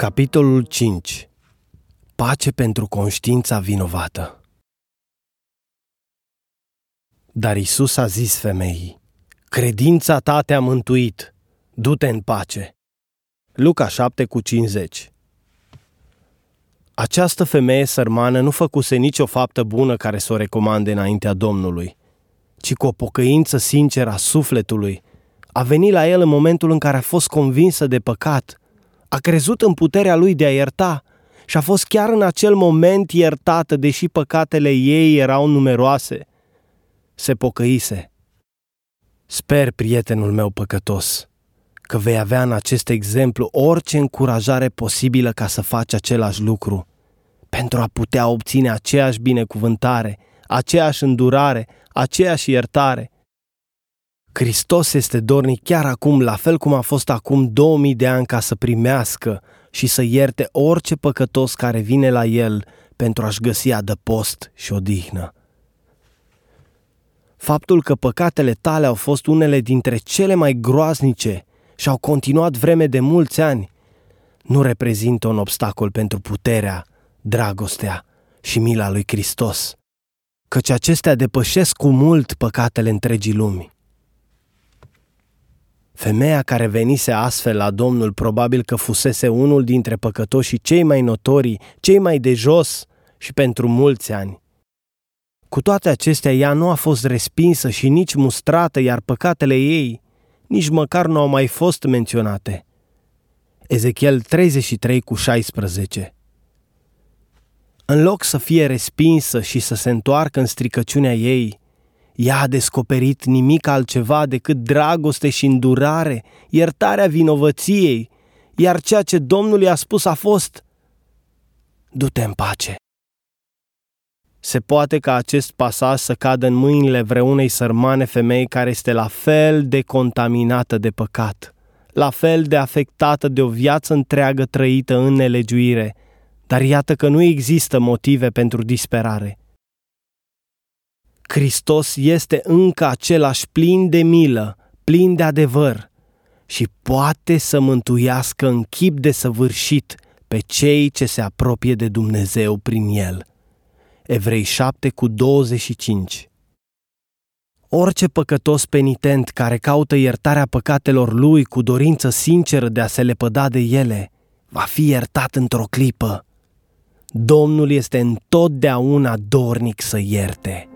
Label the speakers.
Speaker 1: Capitolul 5 Pace pentru conștiința vinovată. Dar Isus a zis femeii, Credința ta te-a mântuit, du-te în pace. Luca 7 cu 50 Această femeie sărmană nu făcuse nicio faptă bună care să o recomande înaintea Domnului, ci cu o pocăință sinceră a sufletului, a venit la el în momentul în care a fost convinsă de păcat – a crezut în puterea lui de a ierta și a fost chiar în acel moment iertată, deși păcatele ei erau numeroase. Se pocăise. Sper, prietenul meu păcătos, că vei avea în acest exemplu orice încurajare posibilă ca să faci același lucru, pentru a putea obține aceeași binecuvântare, aceeași îndurare, aceeași iertare – Hristos este dornic chiar acum, la fel cum a fost acum 2000 de ani, ca să primească și să ierte orice păcătos care vine la El pentru a-și găsi adăpost și odihnă. Faptul că păcatele tale au fost unele dintre cele mai groaznice și au continuat vreme de mulți ani, nu reprezintă un obstacol pentru puterea, dragostea și mila lui Hristos, căci acestea depășesc cu mult păcatele întregii lumi. Femeia care venise astfel la Domnul probabil că fusese unul dintre păcătoșii cei mai notorii, cei mai de jos și pentru mulți ani. Cu toate acestea, ea nu a fost respinsă și nici mustrată, iar păcatele ei nici măcar nu au mai fost menționate. Ezechiel 33 cu 16 În loc să fie respinsă și să se întoarcă în stricăciunea ei, ea a descoperit nimic altceva decât dragoste și îndurare, iertarea vinovăției, iar ceea ce Domnul i-a spus a fost Du-te în pace. Se poate ca acest pasaj să cadă în mâinile vreunei sărmane femei care este la fel de contaminată de păcat, la fel de afectată de o viață întreagă trăită în nelegiuire, dar iată că nu există motive pentru disperare. Hristos este încă același plin de milă, plin de adevăr și poate să mântuiască în chip de săvârșit pe cei ce se apropie de Dumnezeu prin El. Evrei 7 cu 25 Orice păcătos penitent care caută iertarea păcatelor lui cu dorință sinceră de a se lepăda de ele, va fi iertat într-o clipă. Domnul este întotdeauna dornic să ierte.